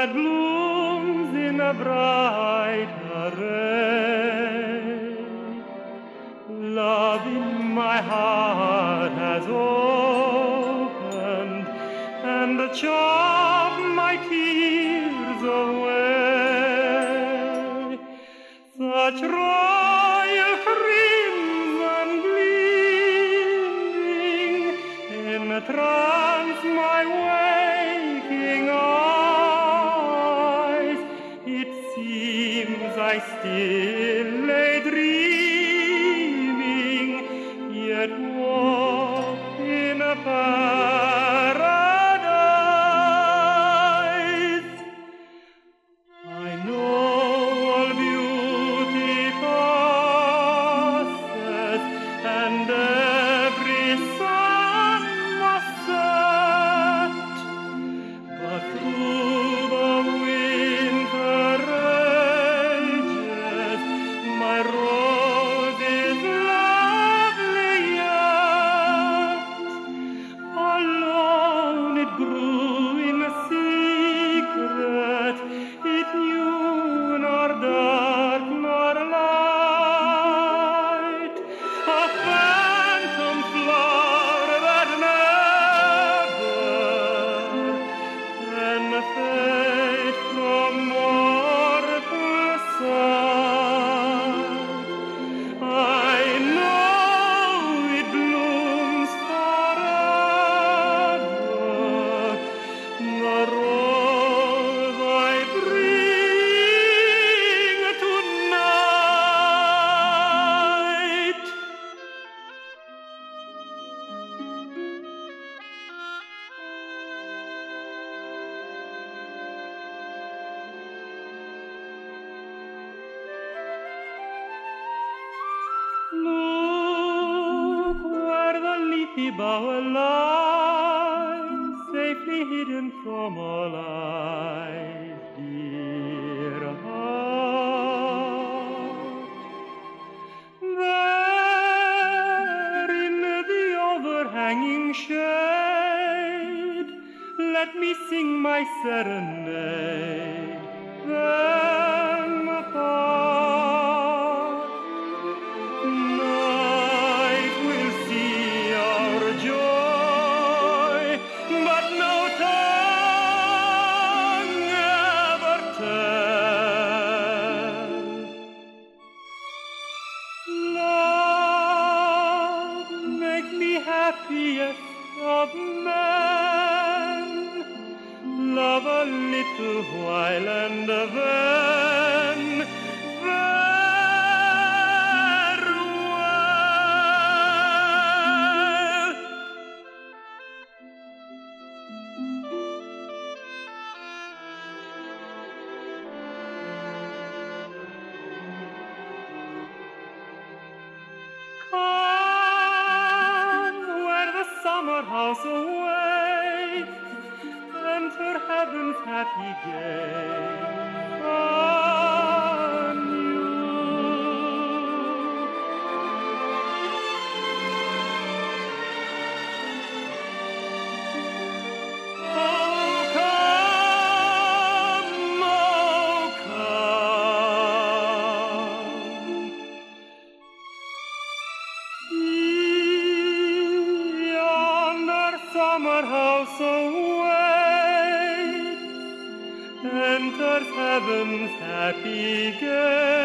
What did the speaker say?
that blooms in a bright array. Love in my heart has opened, and the charm my tears away. Such royal crimson gleaming entrance my waking I still Look where the leafy bower lies, safely hidden from all eyes, dear heart. There in the overhanging shade, let me sing my serenade. Happiest of men. Love a little while and then summer house awaits, enter heaven's happy gate. Anew. Ah, summer house awaits, enters heaven's happy gate.